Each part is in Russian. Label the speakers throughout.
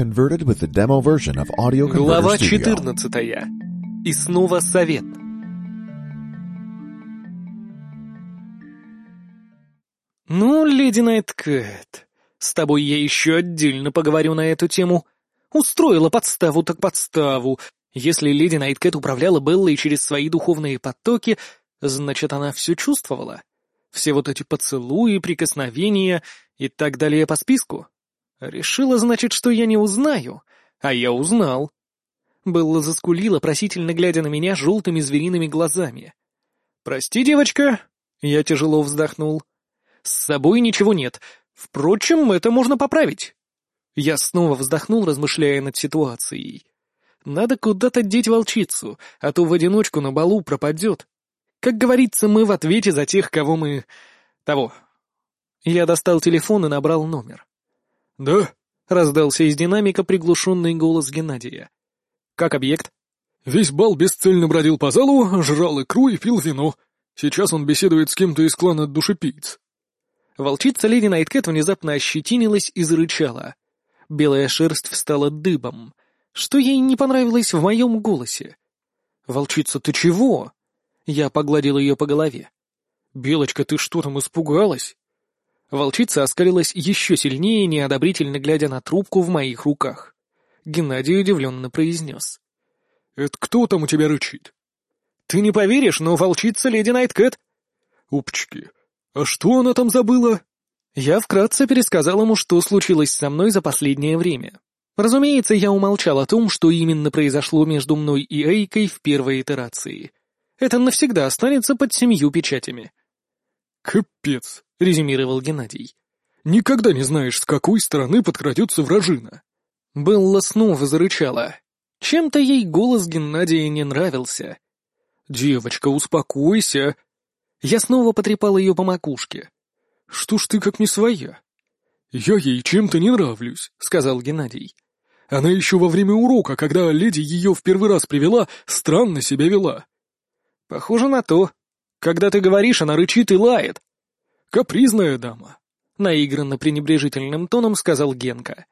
Speaker 1: converted with the demo version of Audio Converter
Speaker 2: Глава
Speaker 1: Studio.
Speaker 2: 14. И снова совет. Ну, леди Найткэт, с тобой я еще отдельно поговорю на эту тему. Устроила подставу так подставу. Если леди Найткэт управляла Беллой через свои духовные потоки, значит, она все чувствовала. Все вот эти поцелуи, прикосновения и так далее по списку. Решила, значит, что я не узнаю, а я узнал. Белла заскулила, просительно глядя на меня желтыми звериными глазами. «Прости, девочка», — я тяжело вздохнул. «С собой ничего нет. Впрочем, это можно поправить». Я снова вздохнул, размышляя над ситуацией. Надо куда-то деть волчицу, а то в одиночку на балу пропадет. Как говорится, мы в ответе за тех, кого мы... того. Я достал телефон и набрал номер. «Да?» — раздался из динамика приглушенный голос Геннадия. «Как объект?»
Speaker 3: Весь бал бесцельно бродил по залу, жрал икру и пил вино. Сейчас он беседует с кем-то из клана душепиц.
Speaker 2: Волчица леди Найткэт внезапно ощетинилась и зарычала. Белая шерсть встала дыбом. Что ей не понравилось в моем голосе? «Волчица, ты чего?» Я погладил ее по голове. «Белочка, ты что там, испугалась?» Волчица оскалилась еще сильнее, неодобрительно глядя на трубку в моих руках. Геннадий удивленно произнес.
Speaker 3: «Это кто там у тебя рычит?»
Speaker 2: «Ты не поверишь, но волчица леди Найткэт».
Speaker 3: «Упчики, а что она там забыла?»
Speaker 2: Я вкратце пересказал ему, что случилось со мной за последнее время. Разумеется, я умолчал о том, что именно произошло между мной и Эйкой в первой итерации. Это навсегда останется под семью печатями.
Speaker 3: «Капец», —
Speaker 2: резюмировал Геннадий.
Speaker 3: «Никогда не знаешь, с какой стороны подкрадется вражина».
Speaker 2: Белла снова зарычала. Чем-то ей голос Геннадия не нравился. «Девочка, успокойся!» Я снова потрепал ее по макушке.
Speaker 3: «Что ж ты как не своя?» «Я ей чем-то не нравлюсь», — сказал Геннадий. «Она еще во время урока, когда леди ее в первый раз привела, странно себя вела».
Speaker 2: «Похоже на то. Когда ты говоришь, она рычит и лает».
Speaker 3: «Капризная дама», —
Speaker 2: наигранно пренебрежительным тоном сказал Генка.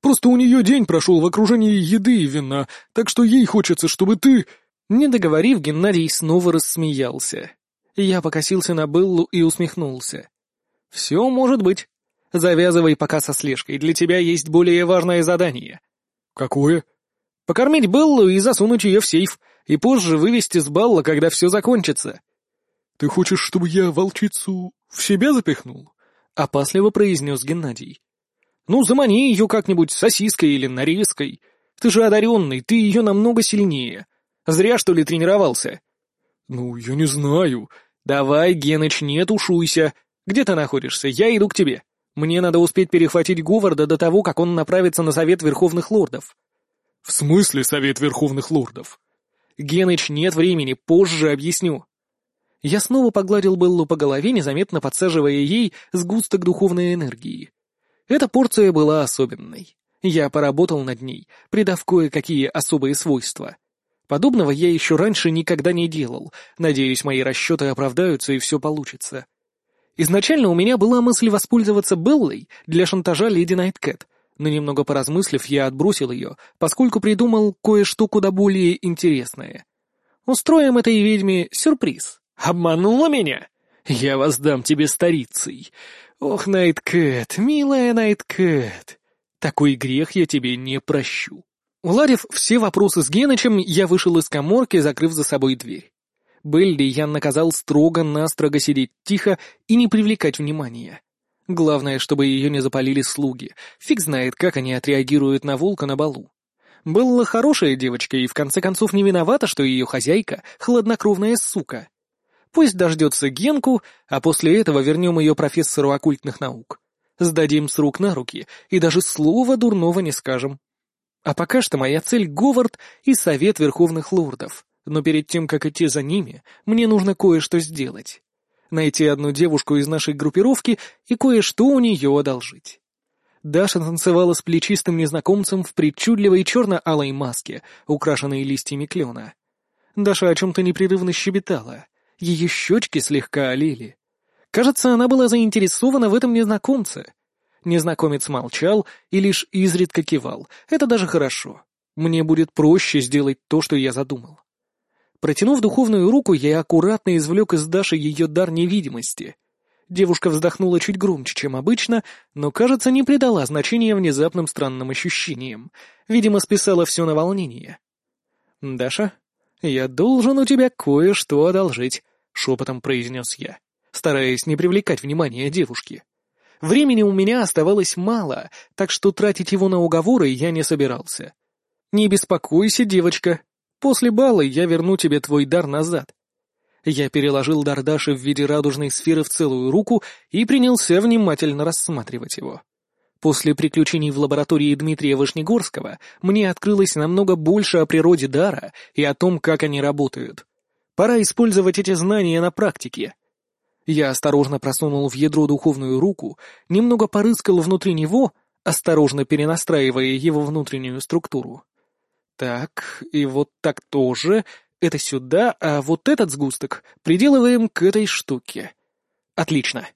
Speaker 3: «Просто у нее день прошел в окружении еды и вина, так что ей хочется, чтобы ты...»
Speaker 2: Не договорив, Геннадий снова рассмеялся. Я покосился на Беллу и усмехнулся. «Все может быть. Завязывай пока со слежкой, для тебя есть более важное задание».
Speaker 3: «Какое?»
Speaker 2: «Покормить Беллу и засунуть ее в сейф, и позже вывести с балла, когда все закончится».
Speaker 3: «Ты хочешь, чтобы я волчицу в себя запихнул?»
Speaker 2: — опасливо произнес Геннадий. «Ну, замани ее как-нибудь сосиской или нарезкой. Ты же одаренный, ты ее намного сильнее. Зря, что ли, тренировался?»
Speaker 3: «Ну, я не знаю».
Speaker 2: «Давай, Геныч, не тушуйся. Где ты находишься? Я иду к тебе. Мне надо успеть перехватить Говарда до того, как он направится на Совет Верховных Лордов».
Speaker 3: «В смысле Совет Верховных Лордов?»
Speaker 2: «Геныч, нет времени, позже объясню». Я снова погладил Беллу по голове, незаметно подсаживая ей сгусток духовной энергии. Эта порция была особенной. Я поработал над ней, придав кое-какие особые свойства. Подобного я еще раньше никогда не делал. Надеюсь, мои расчеты оправдаются и все получится. Изначально у меня была мысль воспользоваться Беллой для шантажа леди Найткэт, но немного поразмыслив, я отбросил ее, поскольку придумал кое-что куда более интересное. Устроим этой ведьме сюрприз. Обманула меня? Я воздам тебе старицей. Ох, Найткэт, милая Найткэт, такой грех я тебе не прощу. Уладив все вопросы с Генычем, я вышел из коморки, закрыв за собой дверь. Белли я наказал строго-настрого сидеть тихо и не привлекать внимания. Главное, чтобы ее не запалили слуги. Фиг знает, как они отреагируют на волка на балу. Белла хорошая девочка и в конце концов не виновата, что ее хозяйка — хладнокровная сука. Пусть дождется Генку, а после этого вернем ее профессору оккультных наук. Сдадим с рук на руки и даже слова дурного не скажем. А пока что моя цель — Говард и Совет Верховных Лордов. Но перед тем, как идти за ними, мне нужно кое-что сделать. Найти одну девушку из нашей группировки и кое-что у нее одолжить. Даша танцевала с плечистым незнакомцем в причудливой черно-алой маске, украшенной листьями клена. Даша о чем-то непрерывно щебетала. Ее щечки слегка олели. Кажется, она была заинтересована в этом незнакомце. Незнакомец молчал и лишь изредка кивал. Это даже хорошо. Мне будет проще сделать то, что я задумал. Протянув духовную руку, я аккуратно извлек из Даши ее дар невидимости. Девушка вздохнула чуть громче, чем обычно, но, кажется, не придала значения внезапным странным ощущениям. Видимо, списала все на волнение. «Даша, я должен у тебя кое-что одолжить», — шепотом произнес я, стараясь не привлекать внимания девушки. Времени у меня оставалось мало, так что тратить его на уговоры я не собирался. «Не беспокойся, девочка. После бала я верну тебе твой дар назад». Я переложил дар Даши в виде радужной сферы в целую руку и принялся внимательно рассматривать его. После приключений в лаборатории Дмитрия Вышнегорского мне открылось намного больше о природе дара и о том, как они работают. Пора использовать эти знания на практике. Я осторожно просунул в ядро духовную руку, немного порыскал внутри него, осторожно перенастраивая его внутреннюю структуру. Так, и вот так тоже, это сюда, а вот этот сгусток приделываем к этой штуке. Отлично.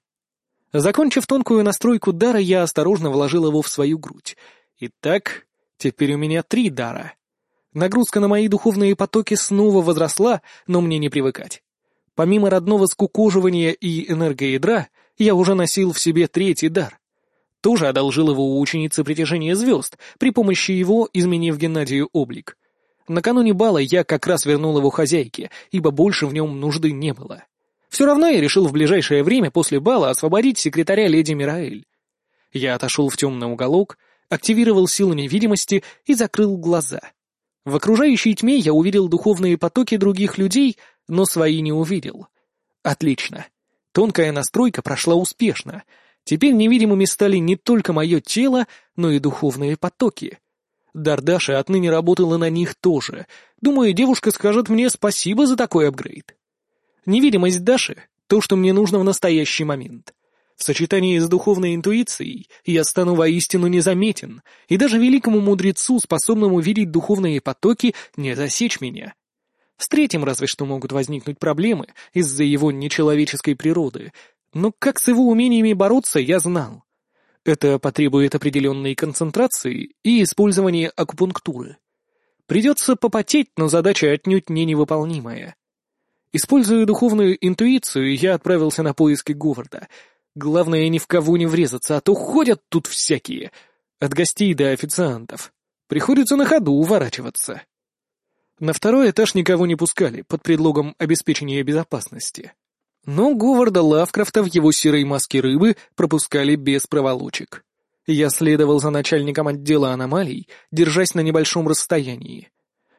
Speaker 2: Закончив тонкую настройку дара, я осторожно вложил его в свою грудь. Итак, теперь у меня три дара. Нагрузка на мои духовные потоки снова возросла, но мне не привыкать. Помимо родного скукоживания и энергоядра, я уже носил в себе третий дар. Тоже одолжил его у ученицы притяжения звезд, при помощи его изменив Геннадию облик. Накануне бала я как раз вернул его хозяйке, ибо больше в нем нужды не было. Все равно я решил в ближайшее время после бала освободить секретаря леди Мираэль. Я отошел в темный уголок, активировал силу невидимости и закрыл глаза. В окружающей тьме я увидел духовные потоки других людей, но свои не увидел. Отлично. Тонкая настройка прошла успешно. Теперь невидимыми стали не только мое тело, но и духовные потоки. Дардаша отныне работала на них тоже. Думаю, девушка скажет мне спасибо за такой апгрейд. Невидимость Даши — то, что мне нужно в настоящий момент. В сочетании с духовной интуицией я стану воистину незаметен, и даже великому мудрецу, способному видеть духовные потоки, не засечь меня. С третьим разве что могут возникнуть проблемы из-за его нечеловеческой природы, но как с его умениями бороться, я знал. Это потребует определенной концентрации и использования акупунктуры. Придется попотеть, но задача отнюдь не невыполнимая. Используя духовную интуицию, я отправился на поиски Говарда. Главное, ни в кого не врезаться, а то ходят тут всякие. От гостей до официантов. Приходится на ходу уворачиваться. На второй этаж никого не пускали, под предлогом обеспечения безопасности. Но Говарда Лавкрафта в его серой маске рыбы пропускали без проволочек. Я следовал за начальником отдела аномалий, держась на небольшом расстоянии.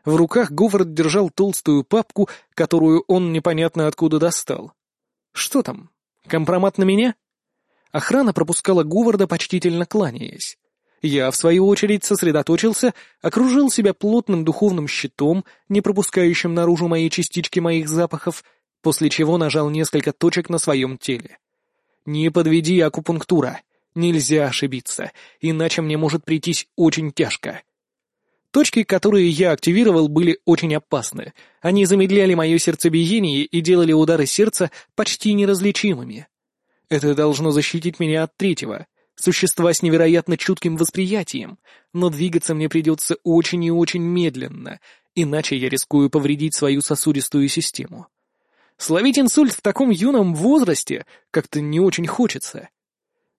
Speaker 2: В руках Говард держал толстую папку, которую он непонятно откуда достал. Что там? Компромат на меня? Охрана пропускала Говарда, почтительно кланяясь. Я, в свою очередь, сосредоточился, окружил себя плотным духовным щитом, не пропускающим наружу мои частички моих запахов, после чего нажал несколько точек на своем теле. «Не подведи акупунктура. Нельзя ошибиться, иначе мне может прийтись очень тяжко». Точки, которые я активировал, были очень опасны. Они замедляли мое сердцебиение и делали удары сердца почти неразличимыми. Это должно защитить меня от третьего. Существа с невероятно чутким восприятием, но двигаться мне придется очень и очень медленно, иначе я рискую повредить свою сосудистую систему. Словить инсульт в таком юном возрасте как-то не очень хочется.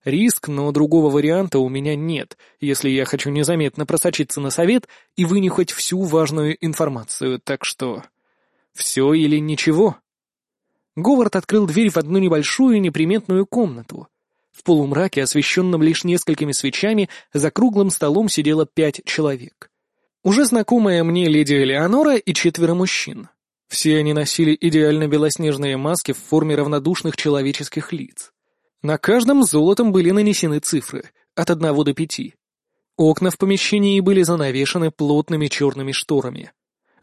Speaker 2: Риск, но другого варианта у меня нет, если я хочу незаметно просочиться на совет и вынюхать всю важную информацию, так что... Все или ничего. Говард открыл дверь в одну небольшую неприметную комнату. В полумраке, освещенном лишь несколькими свечами, за круглым столом сидело пять человек. Уже знакомая мне леди Элеонора и четверо мужчин. Все они носили идеально белоснежные маски в форме равнодушных человеческих лиц. На каждом золотом были нанесены цифры, от одного до пяти. Окна в помещении были занавешены плотными черными шторами.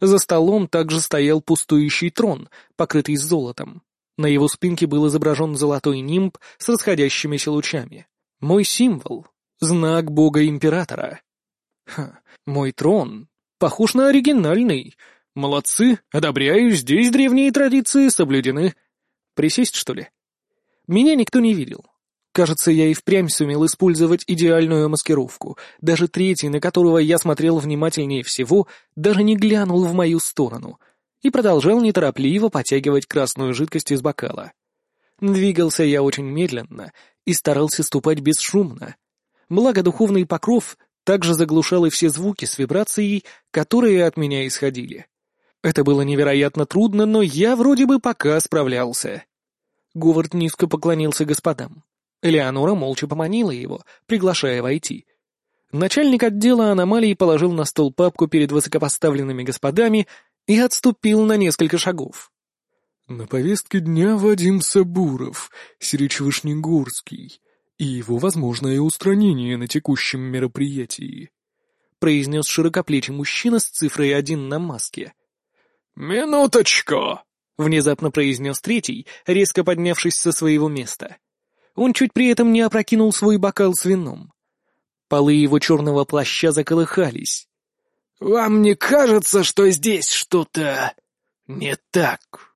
Speaker 2: За столом также стоял пустующий трон, покрытый золотом. На его спинке был изображен золотой нимб с расходящимися лучами. Мой символ — знак бога-императора. Ха, мой трон похож на оригинальный. Молодцы, одобряю, здесь древние традиции соблюдены. Присесть, что ли? Меня никто не видел. Кажется, я и впрямь сумел использовать идеальную маскировку. Даже третий, на которого я смотрел внимательнее всего, даже не глянул в мою сторону и продолжал неторопливо потягивать красную жидкость из бокала. Двигался я очень медленно и старался ступать бесшумно. Благо духовный покров также заглушал и все звуки с вибрацией, которые от меня исходили. Это было невероятно трудно, но я вроде бы пока справлялся. Говард низко поклонился господам. Элеонора молча поманила его, приглашая войти. Начальник отдела аномалий положил на стол папку перед высокопоставленными господами и отступил на несколько шагов.
Speaker 3: «На повестке дня Вадим Сабуров, Сирич-Вышнегорский, и его возможное устранение на текущем мероприятии»,
Speaker 2: произнес широкоплечий мужчина с цифрой один на маске.
Speaker 4: «Минуточку!» — внезапно произнес третий, резко поднявшись со своего места.
Speaker 2: Он чуть при этом не опрокинул свой бокал с вином. Полы его черного плаща заколыхались.
Speaker 4: «Вам не кажется, что здесь что-то не так?»